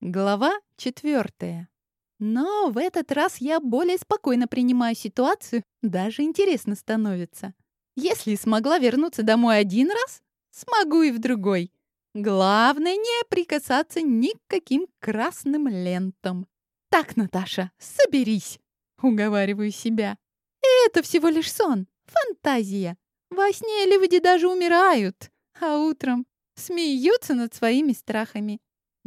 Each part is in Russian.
Глава четвертая. Но в этот раз я более спокойно принимаю ситуацию, даже интересно становится. Если смогла вернуться домой один раз, смогу и в другой. Главное не прикасаться ни к каким красным лентам. Так, Наташа, соберись, уговариваю себя. Это всего лишь сон, фантазия. Во сне люди даже умирают, а утром смеются над своими страхами.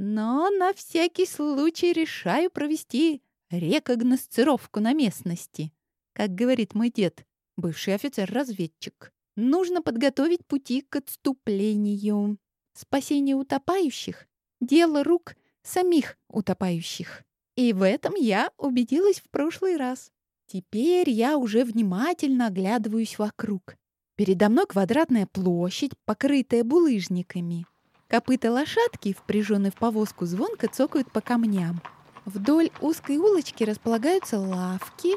Но на всякий случай решаю провести рекогносцировку на местности. Как говорит мой дед, бывший офицер-разведчик, нужно подготовить пути к отступлению. Спасение утопающих — дело рук самих утопающих. И в этом я убедилась в прошлый раз. Теперь я уже внимательно оглядываюсь вокруг. Передо мной квадратная площадь, покрытая булыжниками. Копыта лошадки, впряженной в повозку, звонко цокают по камням. Вдоль узкой улочки располагаются лавки,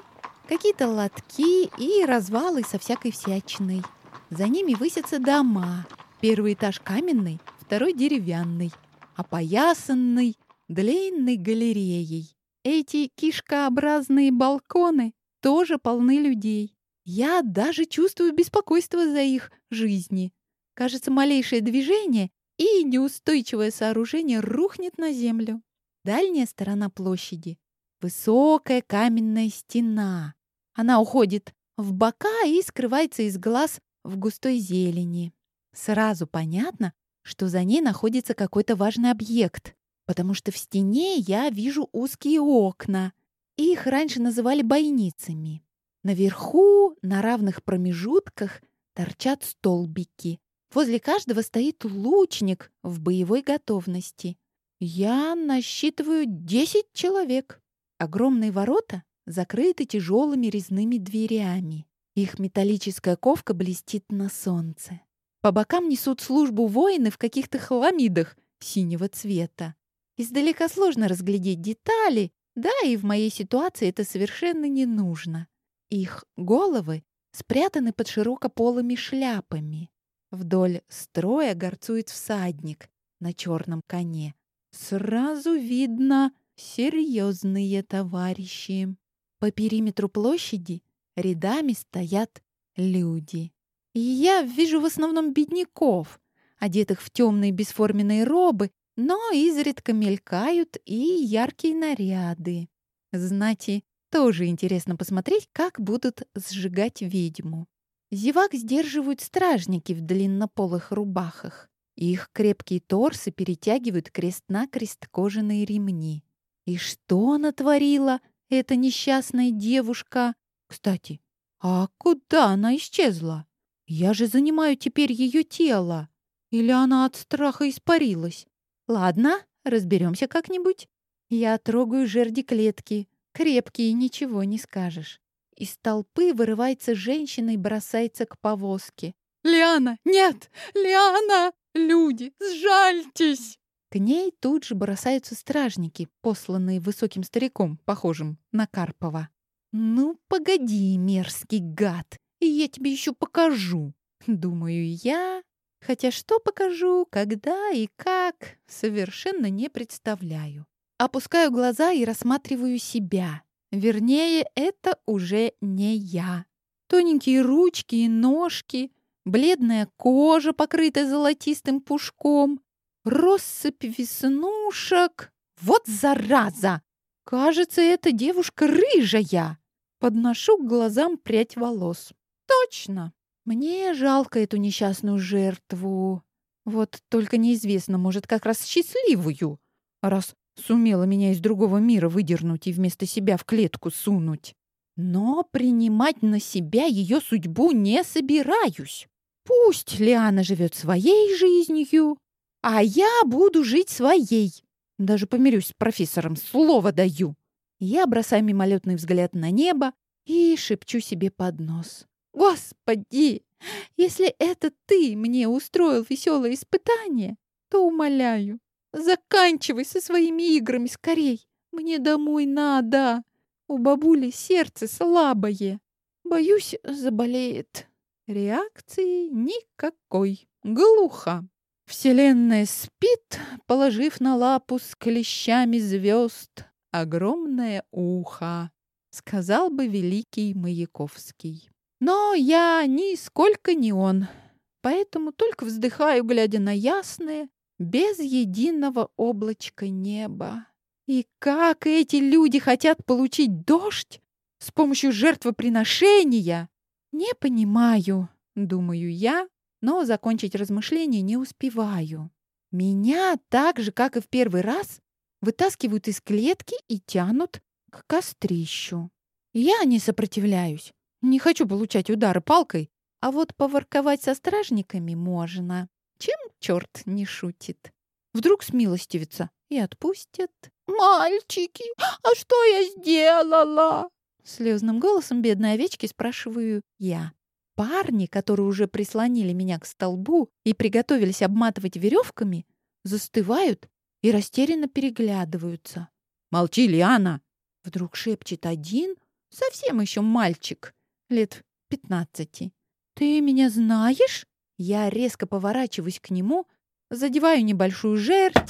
какие-то лотки и развалы со всякой всячиной. За ними высятся дома. Первый этаж каменный, второй деревянный, опоясанный длинной галереей. Эти кишкообразные балконы тоже полны людей. Я даже чувствую беспокойство за их жизни. Кажется, малейшее движение, и неустойчивое сооружение рухнет на землю. Дальняя сторона площади — высокая каменная стена. Она уходит в бока и скрывается из глаз в густой зелени. Сразу понятно, что за ней находится какой-то важный объект, потому что в стене я вижу узкие окна. Их раньше называли бойницами. Наверху, на равных промежутках, торчат столбики. Возле каждого стоит лучник в боевой готовности. Я насчитываю 10 человек. Огромные ворота закрыты тяжелыми резными дверями. Их металлическая ковка блестит на солнце. По бокам несут службу воины в каких-то хламидах синего цвета. Издалека сложно разглядеть детали, да и в моей ситуации это совершенно не нужно. Их головы спрятаны под широкополыми шляпами. Вдоль строя горцует всадник на черном коне. Сразу видно серьезные товарищи. По периметру площади рядами стоят люди. И я вижу в основном бедняков, одетых в темные бесформенные робы, но изредка мелькают и яркие наряды. Знати, тоже интересно посмотреть, как будут сжигать ведьму. Зевак сдерживают стражники в длиннополых рубахах. Их крепкие торсы перетягивают крест-накрест кожаные ремни. И что она творила, эта несчастная девушка? Кстати, а куда она исчезла? Я же занимаю теперь ее тело. Или она от страха испарилась? Ладно, разберемся как-нибудь. Я трогаю жерди клетки. Крепкие, ничего не скажешь. Из толпы вырывается женщина и бросается к повозке. «Лиана! Нет! Лиана! Люди, сжальтесь!» К ней тут же бросаются стражники, посланные высоким стариком, похожим на Карпова. «Ну, погоди, мерзкий гад, и я тебе еще покажу!» Думаю я, хотя что покажу, когда и как, совершенно не представляю. Опускаю глаза и рассматриваю себя. Вернее, это уже не я. Тоненькие ручки и ножки, бледная кожа, покрытая золотистым пушком, россыпь веснушек. Вот зараза! Кажется, эта девушка рыжая. Подношу к глазам прядь волос. Точно! Мне жалко эту несчастную жертву. Вот только неизвестно, может, как раз счастливую, раз Сумела меня из другого мира выдернуть и вместо себя в клетку сунуть. Но принимать на себя ее судьбу не собираюсь. Пусть Лиана живет своей жизнью, а я буду жить своей. Даже помирюсь с профессором, слово даю. Я бросаю мимолетный взгляд на небо и шепчу себе под нос. «Господи, если это ты мне устроил веселое испытание, то умоляю, Заканчивай со своими играми скорей. Мне домой надо. У бабули сердце слабое. Боюсь, заболеет. Реакции никакой. Глухо. Вселенная спит, положив на лапу с клещами звезд огромное ухо, сказал бы великий Маяковский. Но я нисколько не он, поэтому только вздыхаю, глядя на ясное, без единого облачка неба. И как эти люди хотят получить дождь с помощью жертвоприношения, не понимаю, думаю я, но закончить размышления не успеваю. Меня так же, как и в первый раз, вытаскивают из клетки и тянут к кострищу. Я не сопротивляюсь, не хочу получать удары палкой, а вот поворковать со стражниками можно. Чем черт не шутит? Вдруг смилостивится и отпустят. «Мальчики, а что я сделала?» Слезным голосом бедной овечки спрашиваю я. Парни, которые уже прислонили меня к столбу и приготовились обматывать веревками, застывают и растерянно переглядываются. «Молчи, Лиана!» — вдруг шепчет один, совсем еще мальчик, лет пятнадцати. «Ты меня знаешь?» Я резко поворачиваюсь к нему, задеваю небольшую жертву,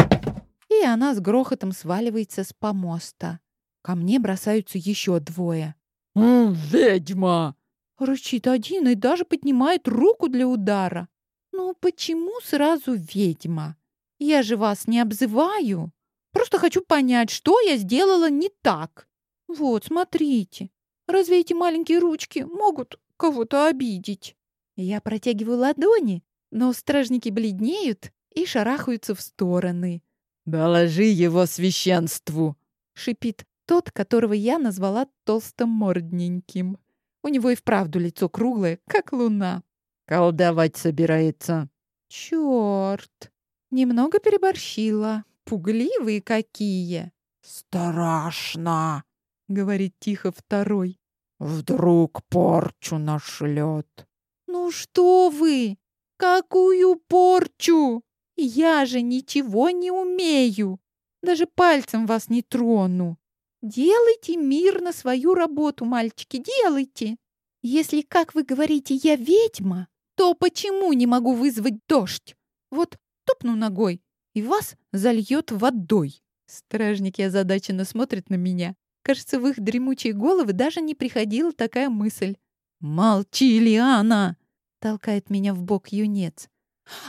и она с грохотом сваливается с помоста. Ко мне бросаются еще двое. «Ведьма!» — рычит один и даже поднимает руку для удара. «Ну почему сразу ведьма? Я же вас не обзываю. Просто хочу понять, что я сделала не так. Вот, смотрите. Разве эти маленькие ручки могут кого-то обидеть?» Я протягиваю ладони, но стражники бледнеют и шарахаются в стороны. «Доложи его священству!» — шипит тот, которого я назвала толстомордненьким. У него и вправду лицо круглое, как луна. «Колдовать собирается». «Чёрт! Немного переборщила. Пугливые какие!» «Страшно!» — говорит тихо второй. «Вдруг порчу нашлет». «Ну что вы? Какую порчу? Я же ничего не умею. Даже пальцем вас не трону. Делайте мирно свою работу, мальчики, делайте. Если, как вы говорите, я ведьма, то почему не могу вызвать дождь? Вот топну ногой, и вас зальет водой. Стражники озадаченно смотрят на меня. Кажется, в их дремучие головы даже не приходила такая мысль. «Молчи, Лиана!» — толкает меня в бок юнец.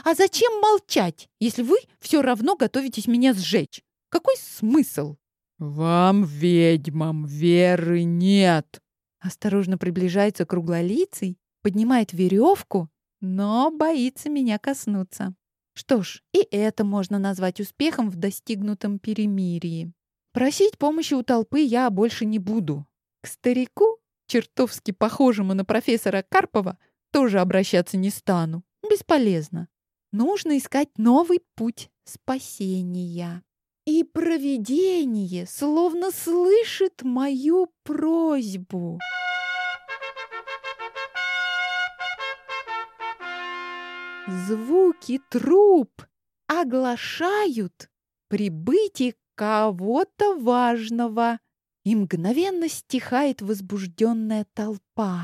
«А зачем молчать, если вы все равно готовитесь меня сжечь? Какой смысл?» «Вам, ведьмам, веры нет!» Осторожно приближается круглолицый, поднимает веревку, но боится меня коснуться. Что ж, и это можно назвать успехом в достигнутом перемирии. Просить помощи у толпы я больше не буду. К старику, чертовски похожему на профессора Карпова, тоже обращаться не стану. Бесполезно. Нужно искать новый путь спасения. И провидение словно слышит мою просьбу. Звуки труб оглашают прибытие кого-то важного, и мгновенно стихает возбужденная толпа.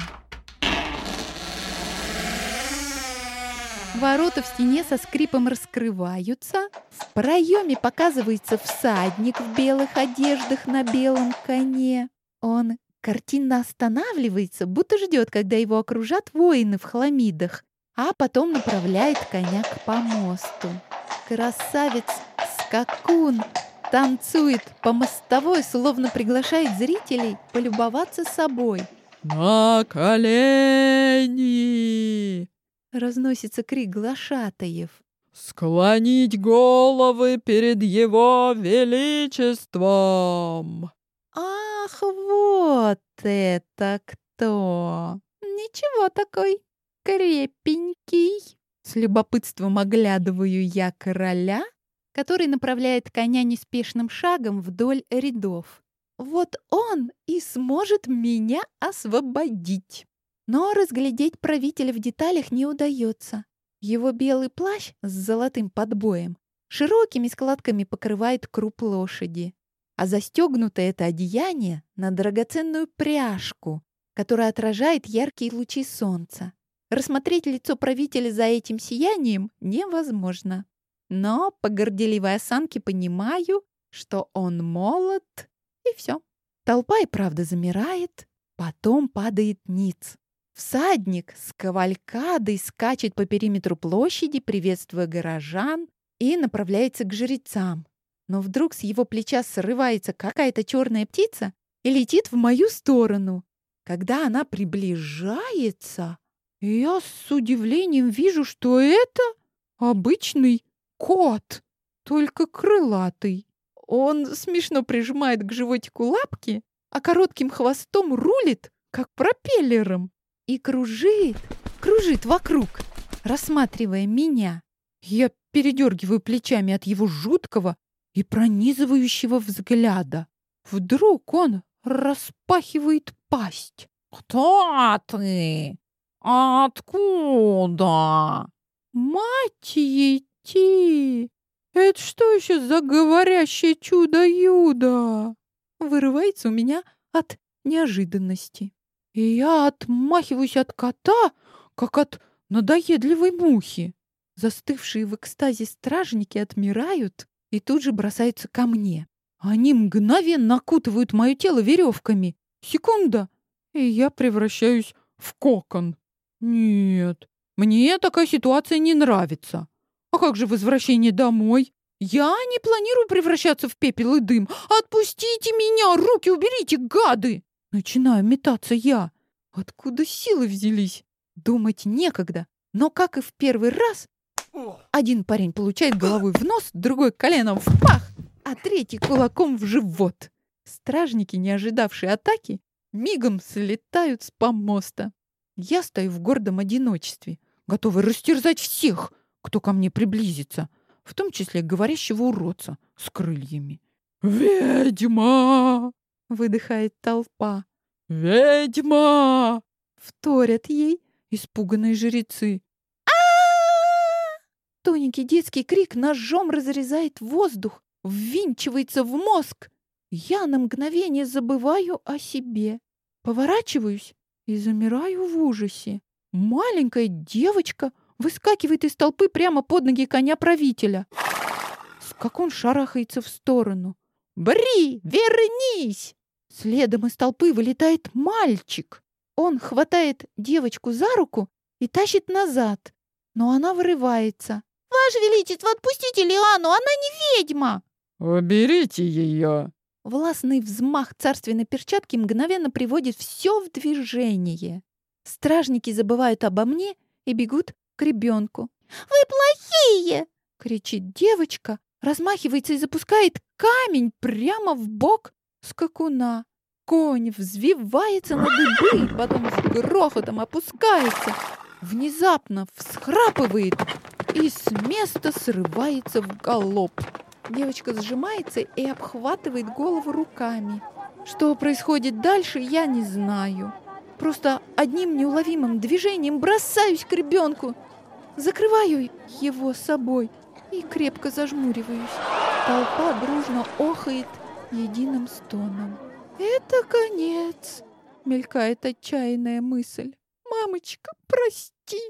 Ворота в стене со скрипом раскрываются. В проеме показывается всадник в белых одеждах на белом коне. Он картинно останавливается, будто ждет, когда его окружат воины в хламидах, а потом направляет коня к помосту. Красавец-скакун танцует по мостовой, словно приглашает зрителей полюбоваться собой. «На колени!» Разносится крик глашатаев. «Склонить головы перед его величеством!» «Ах, вот это кто! Ничего такой, крепенький!» С любопытством оглядываю я короля, который направляет коня неспешным шагом вдоль рядов. Вот он и сможет меня освободить. Но разглядеть правителя в деталях не удается. Его белый плащ с золотым подбоем широкими складками покрывает круп лошади, а застегнуто это одеяние на драгоценную пряжку, которая отражает яркие лучи солнца. Рассмотреть лицо правителя за этим сиянием невозможно. Но по горделивой осанке понимаю, что он молод, и все. Толпа и правда замирает, потом падает ниц. Всадник с кавалькадой скачет по периметру площади, приветствуя горожан, и направляется к жрецам. Но вдруг с его плеча срывается какая-то черная птица и летит в мою сторону. Когда она приближается, я с удивлением вижу, что это обычный кот, только крылатый. Он смешно прижимает к животику лапки, а коротким хвостом рулит, как пропеллером, и кружит, кружит вокруг, рассматривая меня. Я передергиваю плечами от его жуткого и пронизывающего взгляда. Вдруг он распахивает пасть. «Кто ты? Откуда?» «Мать идти! Это что еще за говорящее чудо-юдо?» Вырывается у меня от неожиданности. И я отмахиваюсь от кота, как от надоедливой мухи. Застывшие в экстазе стражники отмирают и тут же бросаются ко мне. Они мгновенно окутывают мое тело веревками. Секунда, и я превращаюсь в кокон. Нет, мне такая ситуация не нравится. А как же возвращение домой? Я не планирую превращаться в пепел и дым. Отпустите меня! Руки уберите, гады! Начинаю метаться я. Откуда силы взялись? Думать некогда. Но, как и в первый раз, один парень получает головой в нос, другой коленом в пах, а третий кулаком в живот. Стражники, не ожидавшие атаки, мигом слетают с помоста. Я стою в гордом одиночестве, готовый растерзать всех, кто ко мне приблизится, в том числе говорящего уродца с крыльями. «Ведьма!» — выдыхает толпа. «Ведьма!» — вторят ей испуганные жрецы. Тоненький детский крик ножом разрезает воздух, ввинчивается в мозг. Я на мгновение забываю о себе. Поворачиваюсь и замираю в ужасе. Маленькая девочка выскакивает из толпы прямо под ноги коня правителя. Как он шарахается в сторону. «Бри, вернись!» Следом из толпы вылетает мальчик. Он хватает девочку за руку и тащит назад, но она вырывается. «Ваше Величество, отпустите Лиану, она не ведьма!» «Уберите ее!» Властный взмах царственной перчатки мгновенно приводит все в движение. Стражники забывают обо мне и бегут к ребенку. «Вы плохие!» — кричит девочка, размахивается и запускает камень прямо в бок скакуна. Конь взвивается на дыбы, потом с грохотом опускается, внезапно всхрапывает и с места срывается в галоп. Девочка сжимается и обхватывает голову руками. Что происходит дальше, я не знаю. Просто одним неуловимым движением бросаюсь к ребенку, закрываю его собой и крепко зажмуриваюсь. Толпа дружно охает единым стоном. «Это конец!» — мелькает отчаянная мысль. «Мамочка, прости!»